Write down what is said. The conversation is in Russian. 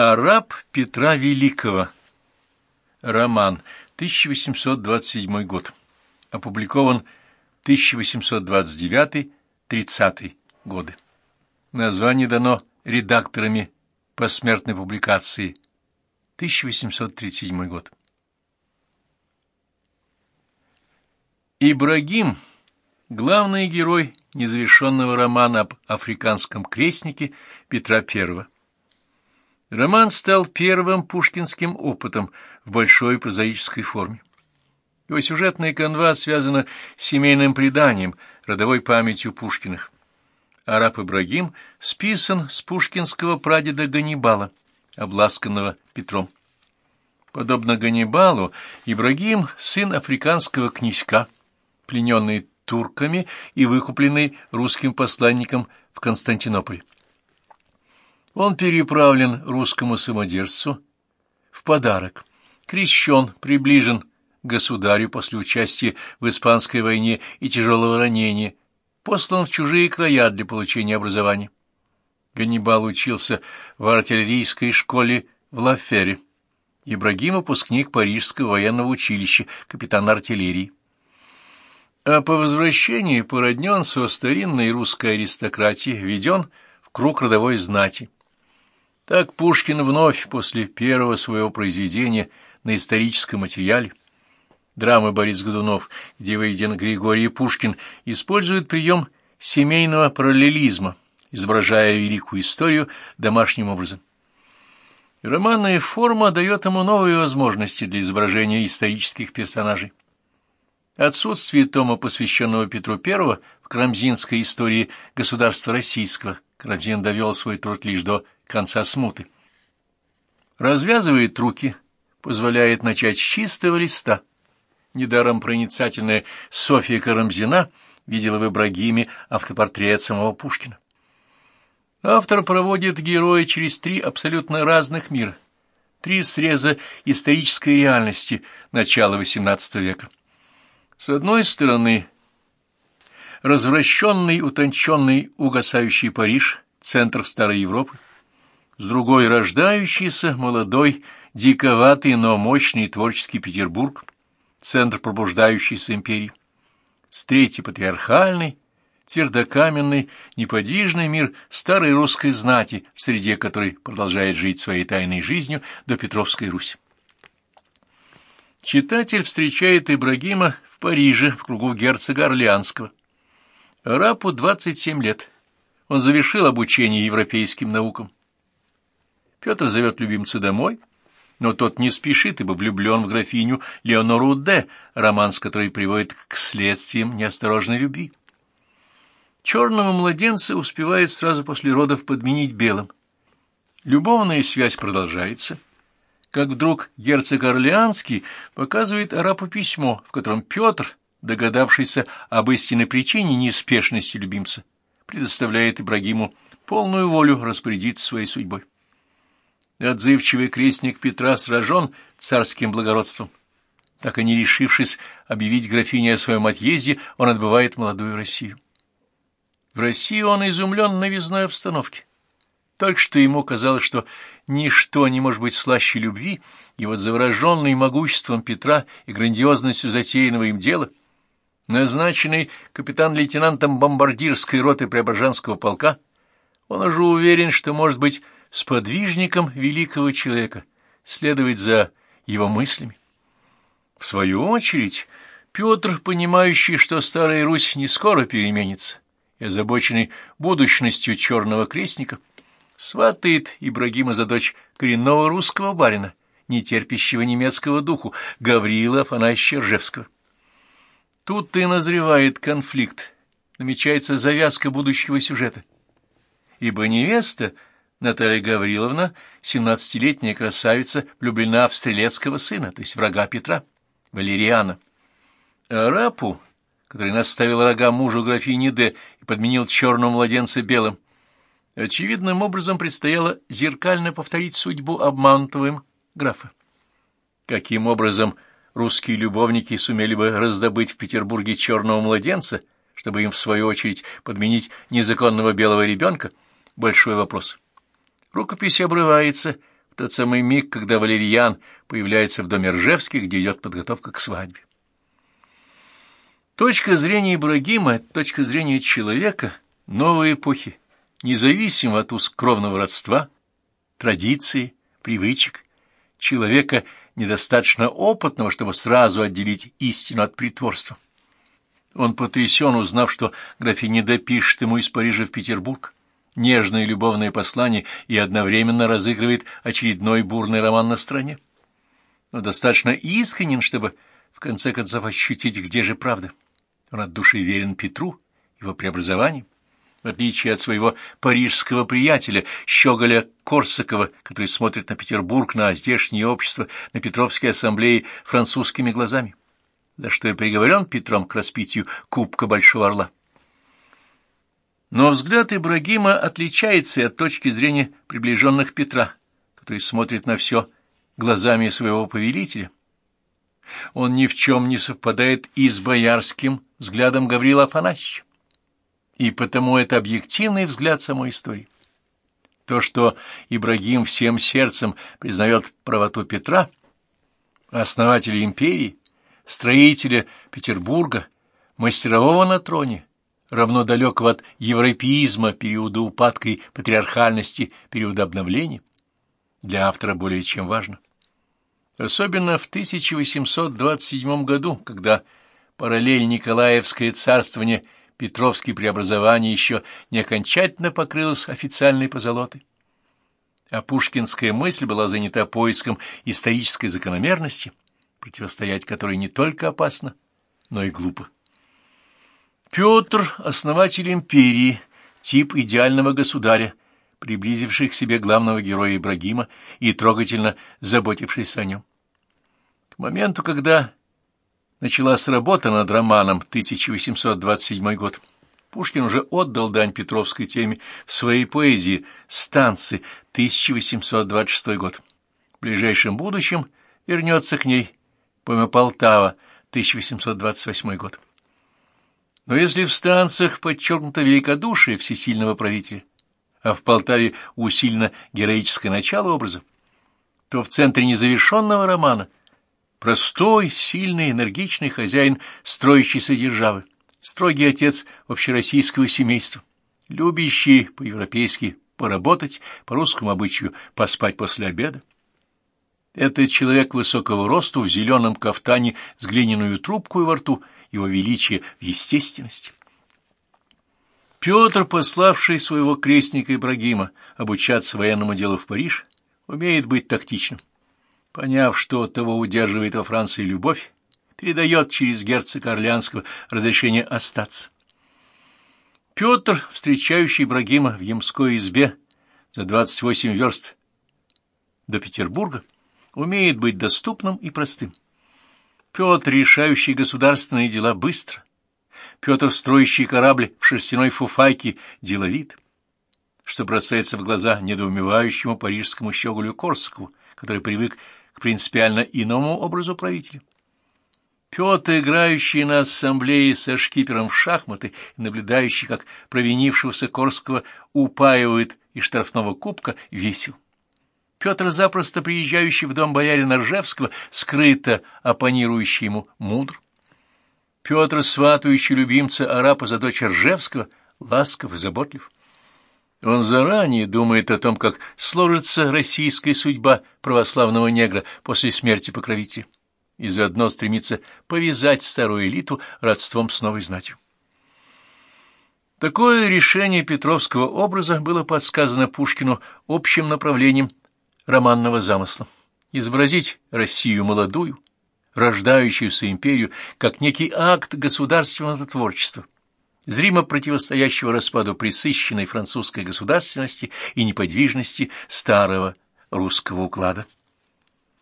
Араб Петра Великого. Роман. 1827 год. Опубликован 1829-30 годы. Название дано редакторами посмертной публикации. 1837 год. Ибрагим – главный герой незавершенного романа об африканском крестнике Петра I. Роман стал первым пушкинским опытом в большой прозаической форме. Его сюжетная канва связана с семейным преданием, родовой памятью Пушкиных. Араб Ибрагим списан с пушкинского прадеда Ганнибала, обласканного Петром. Подобно Ганнибалу, Ибрагим – сын африканского князька, плененный турками и выкупленный русским посланником в Константинополе. Он переправлен русскому самодержцу в подарок, крещен, приближен к государю после участия в Испанской войне и тяжелого ранения, послан в чужие края для получения образования. Ганнибал учился в артиллерийской школе в Лафере. Ибрагим – выпускник Парижского военного училища, капитан артиллерии. А по возвращении породнен со старинной русской аристократией, введен в круг родовой знати. Так Пушкин вновь после первого своего произведения на историческом материале драмы Борис Годунов, где выведен Григорий Пушкин, использует прием семейного параллелизма, изображая великую историю домашним образом. Романная форма дает ему новые возможности для изображения исторических персонажей. Отсутствие тома, посвященного Петру I в Карамзинской истории государства российского, Карамзин довел свой труд лишь до конца смуты. Развязывает руки, позволяет начать с чистого листа. Недаром проницательная Софья Карамзина видела в Ибрагиме автопортрет самого Пушкина. Автор проводит героя через три абсолютно разных мира, три среза исторической реальности начала XVIII века. С одной стороны, развращенный, утонченный, угасающий Париж, центр Старой Европы, с другой — рождающийся, молодой, диковатый, но мощный творческий Петербург, центр пробуждающейся империи, с третьей — патриархальный, твердокаменный, неподвижный мир старой русской знати, в среде которой продолжает жить своей тайной жизнью до Петровской Руси. Читатель встречает Ибрагима в Париже в кругу герцога Орлеанского. Арапу 27 лет. Он завершил обучение европейским наукам. Петр зовет любимца домой, но тот не спешит, ибо влюблен в графиню Леонору Д., роман с которой приводит к следствиям неосторожной любви. Черного младенца успевает сразу после родов подменить белым. Любовная связь продолжается, как вдруг герцог Орлеанский показывает арапу письмо, в котором Петр, догадавшийся об истинной причине неспешности любимца, предоставляет Ибрагиму полную волю распорядиться своей судьбой. Отзывчивый крестник Петра сражен царским благородством. Так и не решившись объявить графине о своем отъезде, он отбывает молодую Россию. В России он изумлен новизной обстановки. Только что ему казалось, что ничто не может быть слаще любви, и вот завороженный могуществом Петра и грандиозностью затеянного им дела, назначенный капитан-лейтенантом бомбардирской роты Преображенского полка, он уже уверен, что может быть сподвижником великого человека, следовать за его мыслями. В свою очередь, Петр, понимающий, что Старая Русь не скоро переменится, и озабоченный будущностью черного крестника, сватает Ибрагима за дочь коренного русского барина, нетерпящего немецкого духу, Гаврила Афанасьевича Ржевского. Тут и назревает конфликт, намечается завязка будущего сюжета. Ибо невеста — Наталья Гавриловна, семнадцатилетняя красавица, влюблена в стрелецкого сына, то есть врага Петра, Валериана. А Рапу, который наставил рога мужу графини Д. и подменил черного младенца белым, очевидным образом предстояло зеркально повторить судьбу обманутого им графа. Каким образом русские любовники сумели бы раздобыть в Петербурге черного младенца, чтобы им, в свою очередь, подменить незаконного белого ребенка, большой вопрос. Рукопись обрывается в тот самый миг, когда Валерьян появляется в доме Ржевских, где идет подготовка к свадьбе. Точка зрения Ибрагима — точка зрения человека новой эпохи, независимо от ускровного родства, традиций, привычек, человека недостаточно опытного, чтобы сразу отделить истину от притворства. Он потрясен, узнав, что графиня допишет ему из Парижа в Петербург нежное любовное послание и одновременно разыгрывает очередной бурный роман на стране. Но достаточно искренен, чтобы в конце концов ощутить, где же правда. Он от души верен Петру, его преобразованию, в отличие от своего парижского приятеля Щеголя Корсакова, который смотрит на Петербург, на здешнее общество, на Петровские ассамблеи французскими глазами за что и приговорен Петром к распитию кубка Большого Орла. Но взгляд Ибрагима отличается от точки зрения приближенных Петра, который смотрит на все глазами своего повелителя. Он ни в чем не совпадает и с боярским взглядом Гаврила Афанасьевича. И потому это объективный взгляд самой истории. То, что Ибрагим всем сердцем признает правоту Петра, основателя империи, строителя Петербурга, мастерового на троне, равно далекого от европеизма периода упадка и патриархальности периода обновления, для автора более чем важно. Особенно в 1827 году, когда параллель Николаевское царствование Петровские преобразования еще не окончательно покрылось официальной позолотой. А пушкинская мысль была занята поиском исторической закономерности, противостоять которой не только опасно, но и глупо. Петр — основатель империи, тип идеального государя, приблизивший к себе главного героя Ибрагима и трогательно заботившийся о нем. К моменту, когда началась работа над романом 1827 год, Пушкин уже отдал дань Петровской теме в своей поэзии «Станцы» 1826 год. В ближайшем будущем вернется к ней Поэма «Полтава», 1828 год. Но если в станциях подчеркнуто великодушие всесильного правителя, а в Полтаве усилено героическое начало образа, то в центре незавершенного романа простой, сильный, энергичный хозяин строящейся державы, строгий отец общероссийского семейства, любящий по-европейски поработать, по русскому обычаю поспать после обеда, это человек высокого росту в зеленом кафтане с глиняную трубку во рту, его величие в естественности. Петр, пославший своего крестника Ибрагима обучаться военному делу в Париж, умеет быть тактичным. Поняв, что того удерживает во Франции любовь, передает через герцога Орлеанского разрешение остаться. Петр, встречающий Ибрагима в Ямской избе за 28 верст до Петербурга, умеет быть доступным и простым. Петр, решающий государственные дела быстро. Петр, строящий корабль в шерстяной фуфайке, деловит, что бросается в глаза недоумевающему парижскому щеголю Корсакову, который привык принципиально иному образу правителя. Петр, играющий на ассамблее со шкипером в шахматы наблюдающий, как провинившегося Корского упаивают из штрафного кубка, весел. Петр, запросто приезжающий в дом боярина Ржевского, скрыто оппонирующий ему мудр. Петр, сватающий любимца арапа за дочь Ржевского, ласков и заботлив. Он заранее думает о том, как сложится российская судьба православного негра после смерти покровителя, и заодно стремится повязать старую элиту родством с новой знатью. Такое решение Петровского образа было подсказано Пушкину общим направлением романного замысла. Изобразить Россию молодую, рождающуюся империю, как некий акт государственного творчества, зримо противостоящего распаду присыщенной французской государственности и неподвижности старого русского уклада.